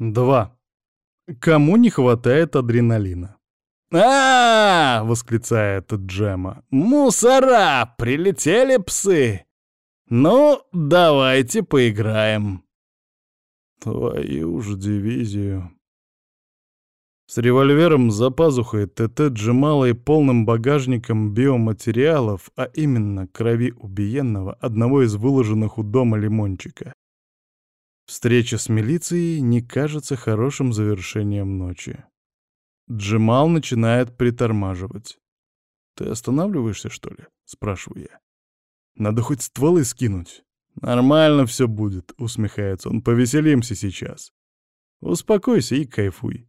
2. Кому не хватает адреналина? а, -а, -а восклицает Джема. «Мусора! Прилетели псы! Ну, давайте поиграем!» Твою ж дивизию. С револьвером за пазухой ТТ Джемала и полным багажником биоматериалов, а именно крови убиенного, одного из выложенных у дома лимончика. Встреча с милицией не кажется хорошим завершением ночи. Джемал начинает притормаживать. «Ты останавливаешься, что ли?» — спрашиваю я. «Надо хоть стволы скинуть». «Нормально все будет», — усмехается он. «Повеселимся сейчас. Успокойся и кайфуй».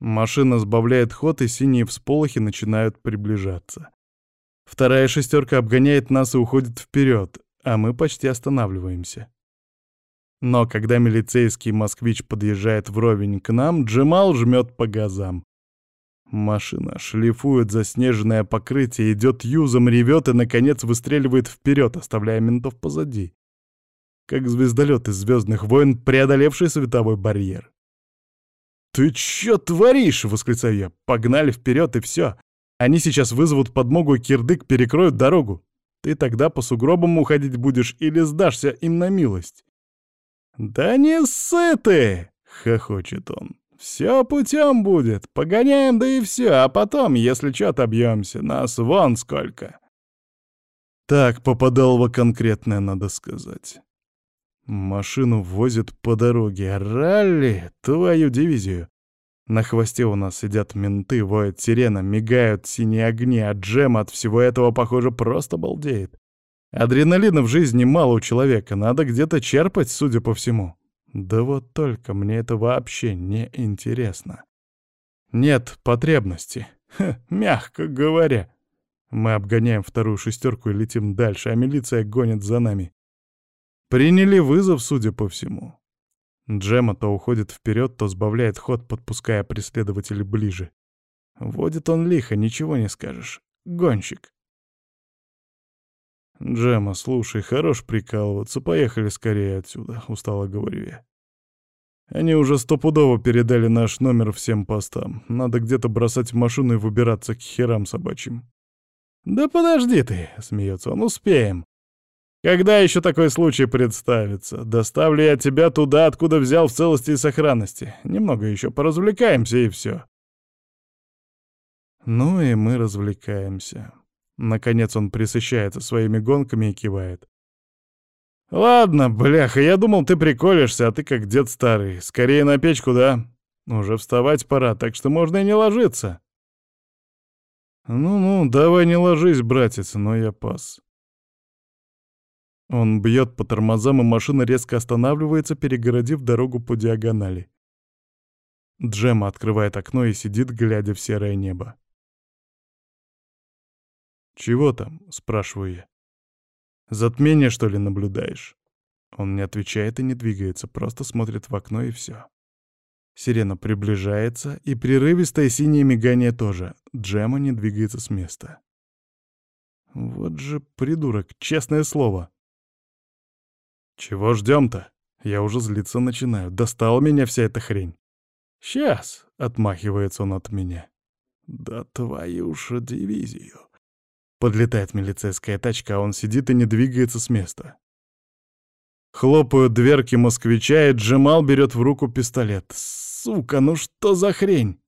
Машина сбавляет ход, и синие всполохи начинают приближаться. Вторая шестерка обгоняет нас и уходит вперед, а мы почти останавливаемся. Но когда милицейский москвич подъезжает вровень к нам, Джемал жмет по газам. Машина шлифует заснеженное покрытие, идет юзом, ревет и, наконец, выстреливает вперед, оставляя ментов позади. Как звездолет из «Звездных войн», преодолевший световой барьер. «Ты чё творишь?» — восклицаю я. «Погнали вперед и все. Они сейчас вызовут подмогу кирдык перекроют дорогу. Ты тогда по сугробам уходить будешь или сдашься им на милость?» «Да не ссы ты!» — хохочет он. «Все путем будет, погоняем, да и все, а потом, если чё, отобьемся, нас вон сколько!» Так, попадалово конкретное, надо сказать. Машину возят по дороге. Ралли, твою дивизию. На хвосте у нас сидят менты, воет сирена, мигают синие огни, а Джем от всего этого, похоже, просто балдеет. Адреналина в жизни мало у человека, надо где-то черпать, судя по всему. Да вот только мне это вообще не интересно. Нет потребности. Ха, мягко говоря. Мы обгоняем вторую шестерку и летим дальше, а милиция гонит за нами. Приняли вызов, судя по всему. Джема то уходит вперед, то сбавляет ход, подпуская преследователей ближе. Водит он лихо, ничего не скажешь. Гонщик. «Джема, слушай, хорош прикалываться, поехали скорее отсюда», — устало говорю я. «Они уже стопудово передали наш номер всем постам. Надо где-то бросать машину и выбираться к херам собачьим». «Да подожди ты», — смеется он, — «успеем. Когда еще такой случай представится? Доставлю я тебя туда, откуда взял в целости и сохранности. Немного еще поразвлекаемся, и все». Ну и мы развлекаемся. Наконец он присыщается своими гонками и кивает. «Ладно, бляха, я думал, ты приколишься, а ты как дед старый. Скорее на печку, да? Уже вставать пора, так что можно и не ложиться». «Ну-ну, давай не ложись, братец, но я пас». Он бьет по тормозам, и машина резко останавливается, перегородив дорогу по диагонали. Джема открывает окно и сидит, глядя в серое небо. «Чего там?» — спрашиваю я. «Затмение, что ли, наблюдаешь?» Он не отвечает и не двигается, просто смотрит в окно и все. Сирена приближается, и прерывистое синее мигание тоже. Джема не двигается с места. Вот же придурок, честное слово. Чего ждем-то? Я уже злиться начинаю. Достала меня вся эта хрень. Сейчас, отмахивается он от меня. Да твою ж дивизию. Подлетает милицейская тачка, а он сидит и не двигается с места. Хлопают дверки москвича, и Джемал берет в руку пистолет. Сука, ну что за хрень?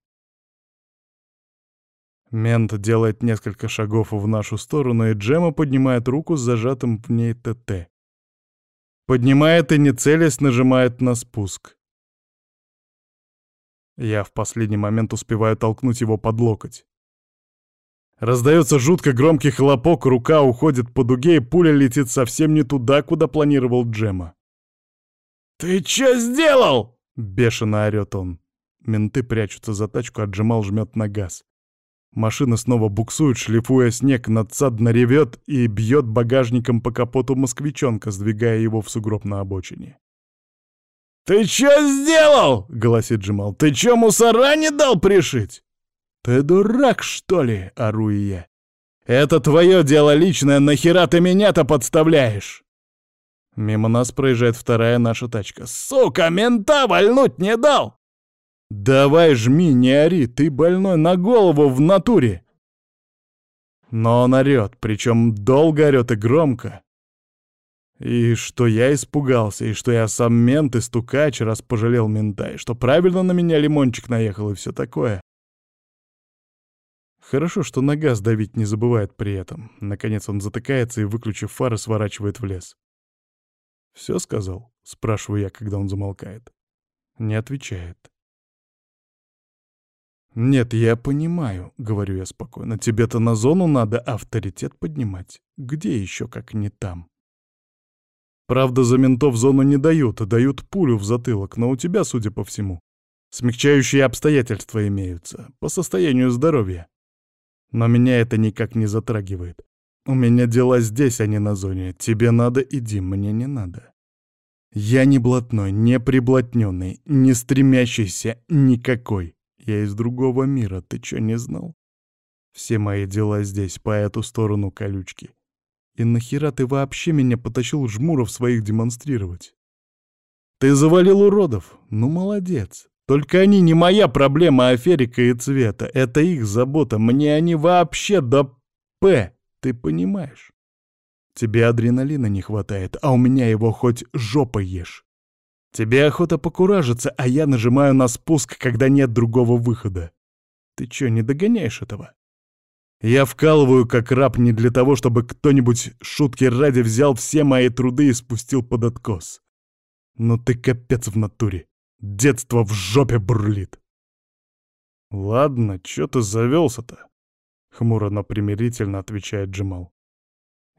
Мент делает несколько шагов в нашу сторону, и Джема поднимает руку с зажатым в ней ТТ. Поднимает и, не целясь, нажимает на спуск. Я в последний момент успеваю толкнуть его под локоть. Раздается жутко громкий хлопок, рука уходит по дуге, и пуля летит совсем не туда, куда планировал Джема. «Ты чё сделал?» — бешено орёт он. Менты прячутся за тачку, а Джемал жмет на газ. Машина снова буксует, шлифуя снег, надсадно ревет и бьет багажником по капоту москвичонка, сдвигая его в сугроб на обочине. «Ты чё сделал?» — гласит Джемал. «Ты чё мусора не дал пришить?» «Ты дурак, что ли?» — ору я. «Это твое дело личное, нахера ты меня-то подставляешь?» Мимо нас проезжает вторая наша тачка. «Сука, мента вальнуть не дал!» «Давай жми, не ори, ты больной на голову в натуре!» Но он орёт, причем долго орёт и громко. И что я испугался, и что я сам мент и стукач, раз пожалел мента, и что правильно на меня лимончик наехал и все такое. Хорошо, что на газ давить не забывает при этом. Наконец он затыкается и, выключив фары, сворачивает в лес. «Все сказал?» — спрашиваю я, когда он замолкает. Не отвечает. «Нет, я понимаю», — говорю я спокойно. «Тебе-то на зону надо авторитет поднимать. Где еще, как не там?» Правда, за ментов зону не дают, а дают пулю в затылок, но у тебя, судя по всему, смягчающие обстоятельства имеются, по состоянию здоровья. Но меня это никак не затрагивает. У меня дела здесь, а не на зоне. Тебе надо, иди, мне не надо. Я не блатной, не приблотненный, не стремящийся никакой. Я из другого мира, ты чё не знал? Все мои дела здесь, по эту сторону колючки. И нахера ты вообще меня потащил жмуров своих демонстрировать? Ты завалил уродов? Ну, молодец. Только они не моя проблема, а Ферика и Цвета. Это их забота. Мне они вообще до П, ты понимаешь? Тебе адреналина не хватает, а у меня его хоть жопой ешь. Тебе охота покуражиться, а я нажимаю на спуск, когда нет другого выхода. Ты чё, не догоняешь этого? Я вкалываю как раб не для того, чтобы кто-нибудь шутки ради взял все мои труды и спустил под откос. Но ты капец в натуре. Детство в жопе бурлит. Ладно, чё ты завелся-то? Хмуро, но примирительно отвечает Джимал.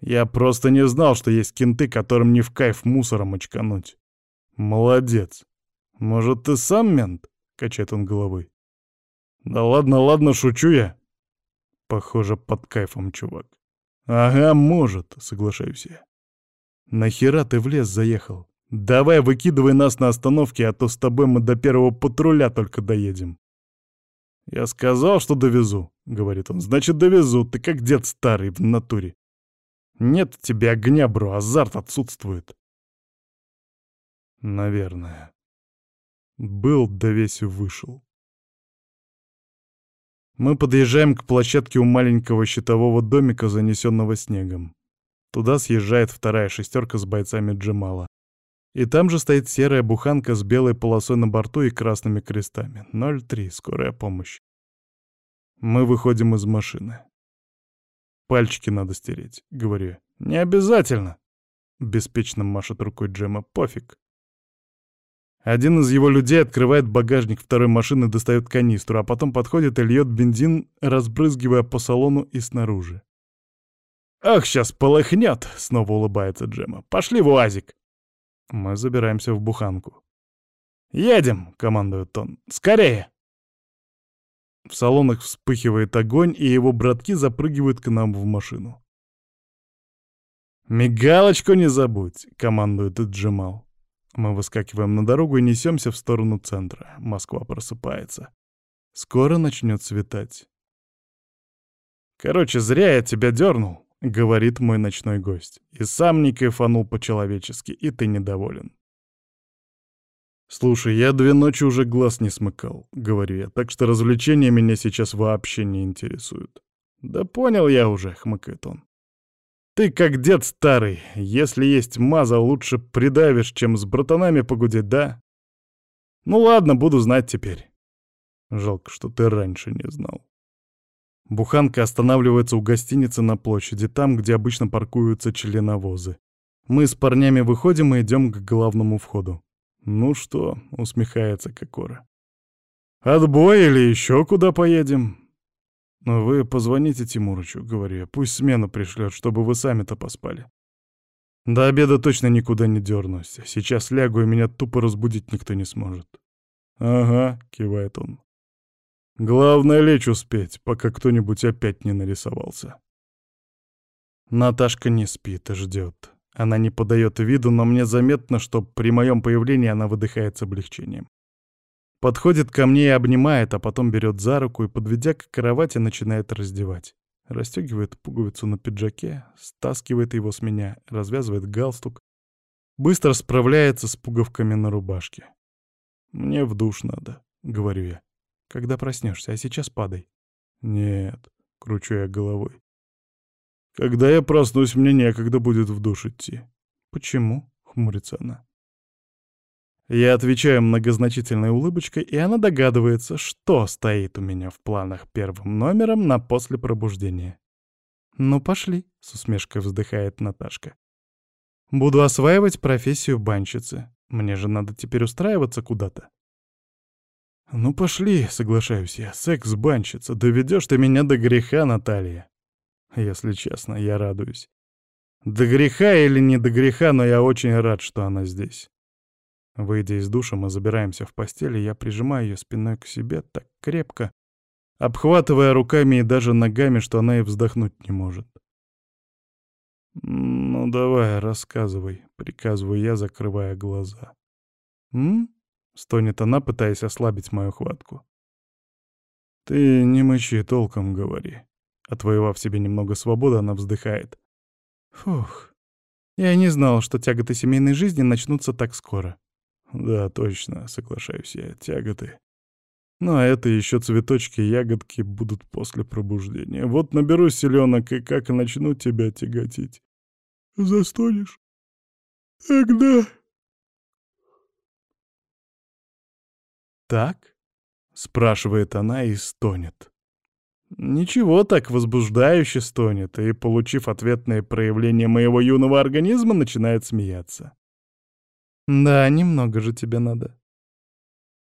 Я просто не знал, что есть кенты, которым не в кайф мусором очкануть. «Молодец. Может, ты сам мент?» — качает он головой. «Да ладно, ладно, шучу я». Похоже, под кайфом, чувак. «Ага, может», — соглашаюсь я. «Нахера ты в лес заехал? Давай выкидывай нас на остановке, а то с тобой мы до первого патруля только доедем». «Я сказал, что довезу», — говорит он. «Значит, довезу. Ты как дед старый в натуре. Нет тебе огня, бро, азарт отсутствует». Наверное. Был, да весь вышел. Мы подъезжаем к площадке у маленького щитового домика, занесенного снегом. Туда съезжает вторая шестерка с бойцами Джемала. И там же стоит серая буханка с белой полосой на борту и красными крестами. 03, скорая помощь. Мы выходим из машины. «Пальчики надо стереть», — говорю «Не обязательно», — беспечно машет рукой Джема. «Пофиг». Один из его людей открывает багажник второй машины, достает канистру, а потом подходит и льет бензин, разбрызгивая по салону и снаружи. «Ах, сейчас полыхнет!» — снова улыбается Джема. «Пошли в УАЗик!» Мы забираемся в буханку. «Едем!» — командует он. «Скорее!» В салонах вспыхивает огонь, и его братки запрыгивают к нам в машину. «Мигалочку не забудь!» — командует Джемал. Мы выскакиваем на дорогу и несемся в сторону центра. Москва просыпается. Скоро начнет светать. «Короче, зря я тебя дернул», — говорит мой ночной гость. «И сам не кайфанул по-человечески, и ты недоволен». «Слушай, я две ночи уже глаз не смыкал», — говорю я, «так что развлечения меня сейчас вообще не интересуют». «Да понял я уже», — хмыкает он. Ты как дед старый. Если есть маза, лучше придавишь, чем с братанами погудеть, да? Ну ладно, буду знать теперь. Жалко, что ты раньше не знал. Буханка останавливается у гостиницы на площади, там, где обычно паркуются членовозы. Мы с парнями выходим и идем к главному входу. «Ну что?» — усмехается Кокора. «Отбой или еще куда поедем?» «Но вы позвоните Тимурычу», — говорю я, — «пусть смену пришлет, чтобы вы сами-то поспали». До обеда точно никуда не дернусь. Сейчас лягу, и меня тупо разбудить никто не сможет. «Ага», — кивает он. «Главное лечь успеть, пока кто-нибудь опять не нарисовался». Наташка не спит ждет. Она не подает виду, но мне заметно, что при моем появлении она выдыхает с облегчением. Подходит ко мне и обнимает, а потом берет за руку и, подведя к кровати, начинает раздевать. Растегивает пуговицу на пиджаке, стаскивает его с меня, развязывает галстук, Быстро справляется с пуговками на рубашке. «Мне в душ надо», — говорю я. «Когда проснешься, а сейчас падай». «Нет», — кручу я головой. «Когда я проснусь, мне некогда будет в душ идти». «Почему?» — хмурится она. Я отвечаю многозначительной улыбочкой, и она догадывается, что стоит у меня в планах первым номером на после пробуждения. «Ну, пошли», — с усмешкой вздыхает Наташка. «Буду осваивать профессию банщицы. Мне же надо теперь устраиваться куда-то». «Ну, пошли», — соглашаюсь я, — «секс-банщица, доведешь ты меня до греха, Наталья». Если честно, я радуюсь. До греха или не до греха, но я очень рад, что она здесь. Выйдя из душа, мы забираемся в постель, и я прижимаю ее спиной к себе так крепко, обхватывая руками и даже ногами, что она и вздохнуть не может. «Ну давай, рассказывай», — приказываю я, закрывая глаза. «М?» — стонет она, пытаясь ослабить мою хватку. «Ты не мычи, толком говори». Отвоевав себе немного свободы, она вздыхает. «Фух, я не знал, что тяготы семейной жизни начнутся так скоро. Да, точно, соглашаюсь я, тяготы. Ну а это еще цветочки ягодки будут после пробуждения. Вот наберу селенок и как начну тебя тяготить. Застонешь? Тогда... Так? Спрашивает она и стонет. Ничего так возбуждающе стонет, и, получив ответное проявление моего юного организма, начинает смеяться. Да, немного же тебе надо.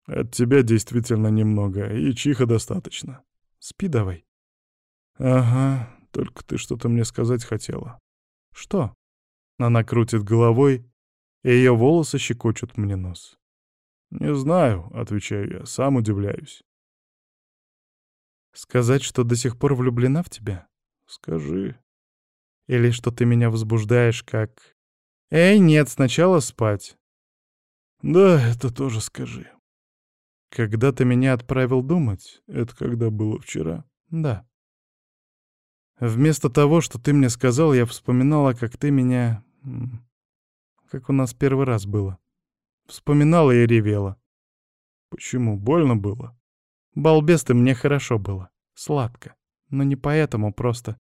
От тебя действительно немного, и чиха достаточно. Спи давай. Ага, только ты что-то мне сказать хотела. Что? Она крутит головой, и ее волосы щекочут мне нос. «Не знаю», — отвечаю я, — «сам удивляюсь». «Сказать, что до сих пор влюблена в тебя? Скажи». «Или что ты меня возбуждаешь как...» «Эй, нет, сначала спать. Да, это тоже скажи. Когда ты меня отправил думать, это когда было вчера? Да. Вместо того, что ты мне сказал, я вспоминала, как ты меня... Как у нас первый раз было. Вспоминала и ревела. Почему? Больно было? Балбес ты, мне хорошо было. Сладко. Но не поэтому, просто...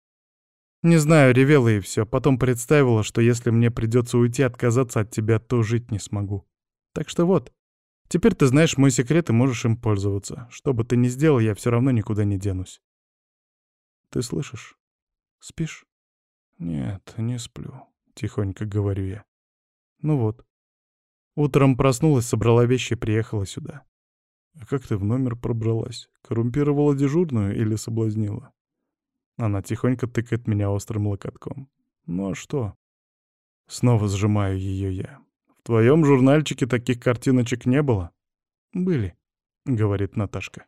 Не знаю, ревела и все. Потом представила, что если мне придется уйти, отказаться от тебя, то жить не смогу. Так что вот, теперь ты знаешь мой секрет и можешь им пользоваться. Что бы ты ни сделал, я все равно никуда не денусь. Ты слышишь? Спишь? Нет, не сплю, тихонько говорю я. Ну вот. Утром проснулась, собрала вещи и приехала сюда. А как ты в номер пробралась? Коррумпировала дежурную или соблазнила? Она тихонько тыкает меня острым локотком. Ну а что? Снова сжимаю ее я твоем журнальчике таких картиночек не было?» «Были», — говорит Наташка.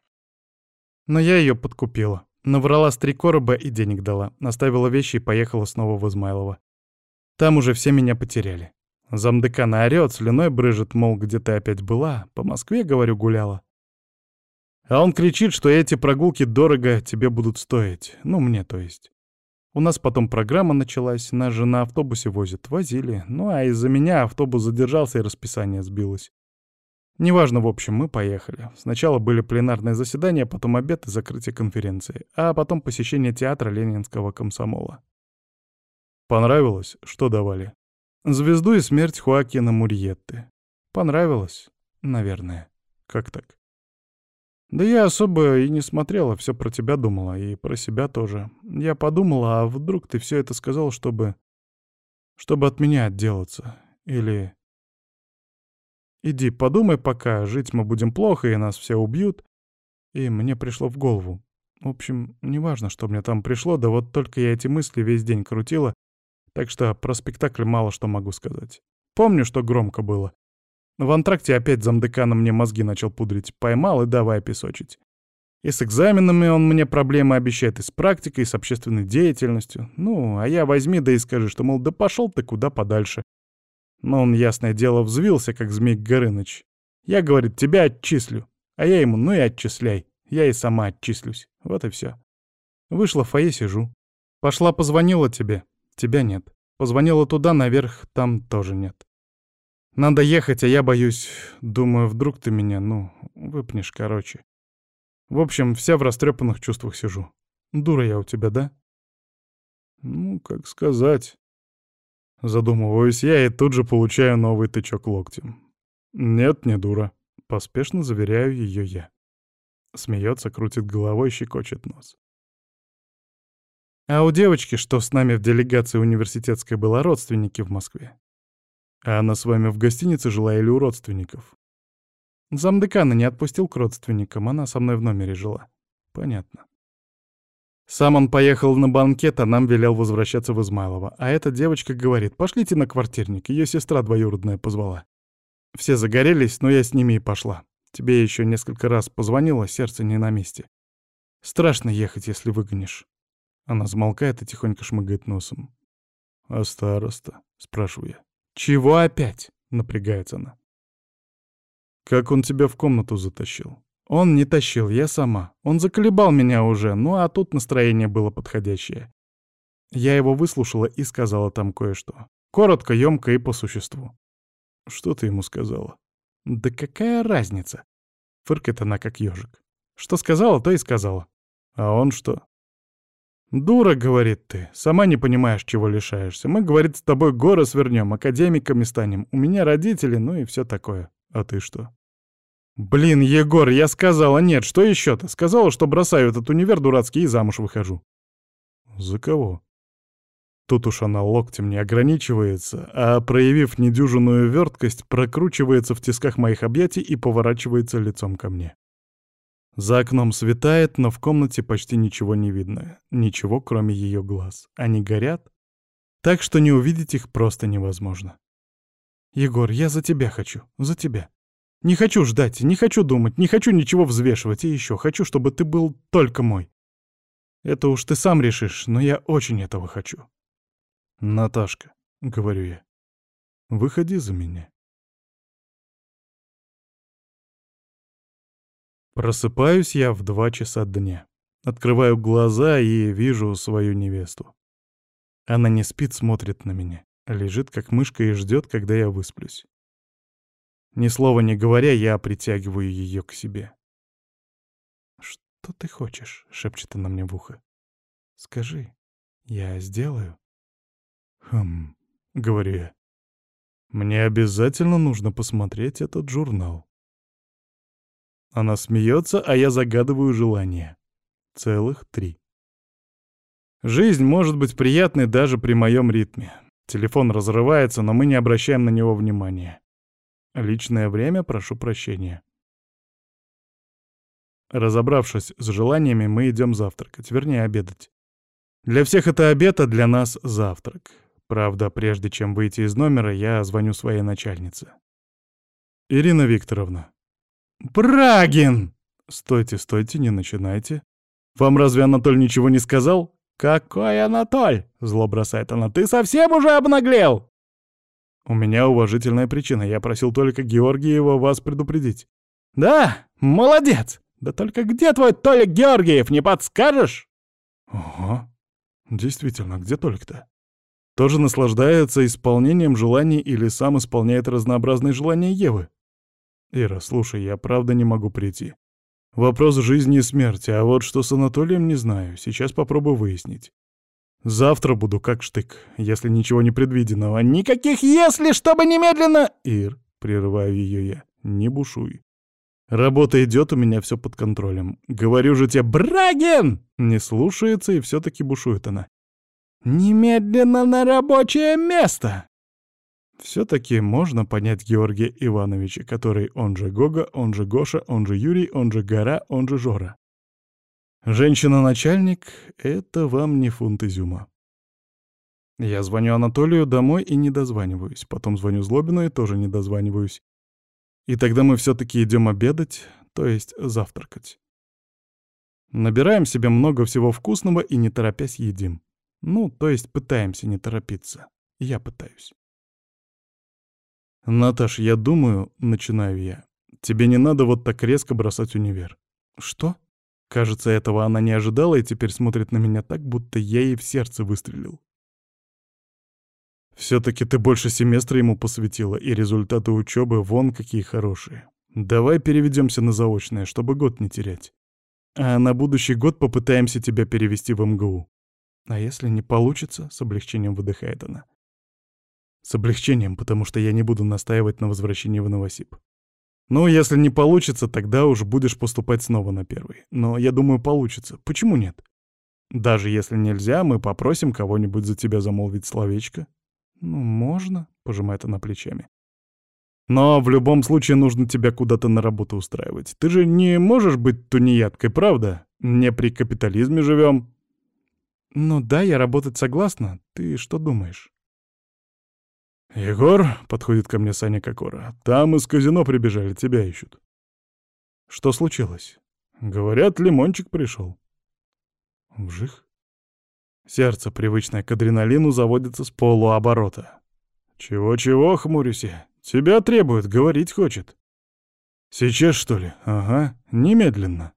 Но я ее подкупила. Наврала с три короба и денег дала. Наставила вещи и поехала снова в Измайлово. Там уже все меня потеряли. Замдекана орёт, слюной брыжет, мол, где ты опять была. По Москве, говорю, гуляла. А он кричит, что эти прогулки дорого тебе будут стоить. Ну, мне то есть. У нас потом программа началась, нас же на автобусе возят, возили. Ну а из-за меня автобус задержался и расписание сбилось. Неважно, в общем, мы поехали. Сначала были пленарные заседания, потом обед и закрытие конференции, а потом посещение театра Ленинского комсомола. Понравилось? Что давали? Звезду и смерть Хуакина Мурьетты. Понравилось? Наверное. Как так? Да я особо и не смотрела, все про тебя думала, и про себя тоже. Я подумала, а вдруг ты все это сказал, чтобы... чтобы от меня отделаться? Или... Иди, подумай пока, жить мы будем плохо, и нас все убьют. И мне пришло в голову. В общем, неважно, что мне там пришло, да вот только я эти мысли весь день крутила, так что про спектакль мало что могу сказать. Помню, что громко было. В антракте опять замдекана мне мозги начал пудрить. Поймал и давай песочить. И с экзаменами он мне проблемы обещает, и с практикой, и с общественной деятельностью. Ну, а я возьми да и скажи, что, мол, да пошел ты куда подальше. Но он, ясное дело, взвился, как змей Горыныч. Я, говорит, тебя отчислю. А я ему, ну и отчисляй. Я и сама отчислюсь. Вот и все. Вышла в фойе, сижу. Пошла позвонила тебе. Тебя нет. Позвонила туда, наверх, там тоже нет. Надо ехать, а я боюсь... Думаю, вдруг ты меня, ну, выпнешь, короче. В общем, вся в растрепанных чувствах сижу. Дура я у тебя, да? Ну, как сказать. Задумываюсь я и тут же получаю новый тычок локтем. Нет, не дура. Поспешно заверяю ее я. Смеется, крутит головой, щекочет нос. А у девочки, что с нами в делегации университетской была, родственники в Москве. А она с вами в гостинице жила или у родственников? Замдекана не отпустил к родственникам, она со мной в номере жила. Понятно. Сам он поехал на банкет, а нам велел возвращаться в Измайлово. А эта девочка говорит, пошлите на квартирник, ее сестра двоюродная позвала. Все загорелись, но я с ними и пошла. Тебе еще несколько раз позвонила, сердце не на месте. Страшно ехать, если выгонишь. Она замолкает и тихонько шмыгает носом. «А староста?» — спрашиваю я. «Чего опять?» — напрягается она. «Как он тебя в комнату затащил?» «Он не тащил, я сама. Он заколебал меня уже, ну а тут настроение было подходящее. Я его выслушала и сказала там кое-что. Коротко, ёмко и по существу. «Что ты ему сказала?» «Да какая разница?» Фыркает она, как ежик. «Что сказала, то и сказала». «А он что?» «Дура, — говорит ты, — сама не понимаешь, чего лишаешься. Мы, — говорит, — с тобой горы свернем, академиками станем. У меня родители, ну и все такое. А ты что?» «Блин, Егор, я сказала нет, что еще-то? Сказала, что бросаю этот универ дурацкий и замуж выхожу». «За кого?» Тут уж она локтем не ограничивается, а, проявив недюжинную верткость, прокручивается в тисках моих объятий и поворачивается лицом ко мне. За окном светает, но в комнате почти ничего не видно. Ничего, кроме ее глаз. Они горят, так что не увидеть их просто невозможно. «Егор, я за тебя хочу, за тебя. Не хочу ждать, не хочу думать, не хочу ничего взвешивать, и еще хочу, чтобы ты был только мой. Это уж ты сам решишь, но я очень этого хочу». «Наташка», — говорю я, — «выходи за меня». Просыпаюсь я в два часа дня. Открываю глаза и вижу свою невесту. Она не спит, смотрит на меня, лежит как мышка и ждет, когда я высплюсь. Ни слова не говоря, я притягиваю ее к себе. «Что ты хочешь?» — шепчет она мне в ухо. «Скажи, я сделаю». «Хм», — говорю я. «Мне обязательно нужно посмотреть этот журнал». Она смеется, а я загадываю желание. Целых три. Жизнь может быть приятной даже при моем ритме. Телефон разрывается, но мы не обращаем на него внимания. Личное время прошу прощения. Разобравшись с желаниями, мы идем завтракать, вернее, обедать. Для всех это обед, а для нас — завтрак. Правда, прежде чем выйти из номера, я звоню своей начальнице. «Ирина Викторовна». «Брагин!» «Стойте, стойте, не начинайте. Вам разве Анатоль ничего не сказал?» «Какой Анатоль?» — зло бросает она. «Ты совсем уже обнаглел?» «У меня уважительная причина. Я просил только Георгиева вас предупредить». «Да? Молодец! Да только где твой Толик Георгиев, не подскажешь?» «Ого. Действительно, где Толик-то?» тоже наслаждается исполнением желаний или сам исполняет разнообразные желания Евы. Ира, слушай, я правда не могу прийти. Вопрос жизни и смерти, а вот что с Анатолием не знаю, сейчас попробую выяснить. Завтра буду как штык, если ничего не предвиденного. Никаких «если», чтобы немедленно... Ир, прерываю ее я, не бушуй. Работа идет, у меня все под контролем. Говорю же тебе, Браген! Не слушается, и все-таки бушует она. «Немедленно на рабочее место!» Все-таки можно понять Георгия Ивановича, который он же Гога, он же Гоша, он же Юрий, он же Гора, он же Жора. Женщина-начальник — это вам не фунт изюма. Я звоню Анатолию домой и не дозваниваюсь. Потом звоню Злобину и тоже не дозваниваюсь. И тогда мы все-таки идем обедать, то есть завтракать. Набираем себе много всего вкусного и не торопясь едим. Ну, то есть пытаемся не торопиться. Я пытаюсь. «Наташ, я думаю, — начинаю я, — тебе не надо вот так резко бросать универ». «Что?» Кажется, этого она не ожидала и теперь смотрит на меня так, будто я ей в сердце выстрелил. Все-таки ты больше семестра ему посвятила, и результаты учебы вон какие хорошие. Давай переведемся на заочное, чтобы год не терять. А на будущий год попытаемся тебя перевести в МГУ. А если не получится, с облегчением выдыхает она. С облегчением, потому что я не буду настаивать на возвращении в Новосиб. Ну, если не получится, тогда уж будешь поступать снова на первый. Но я думаю, получится. Почему нет? Даже если нельзя, мы попросим кого-нибудь за тебя замолвить словечко. Ну, можно, пожимает она плечами. Но в любом случае нужно тебя куда-то на работу устраивать. Ты же не можешь быть тунеядкой, правда? Не при капитализме живем. Ну да, я работать согласна. Ты что думаешь? «Егор», — подходит ко мне Саня Кокора, — «там из казино прибежали, тебя ищут». «Что случилось?» «Говорят, лимончик пришел». Вжих. Сердце, привычное к адреналину, заводится с полуоборота. «Чего-чего, хмурюсь? Тебя требует, говорить хочет». «Сейчас, что ли? Ага, немедленно».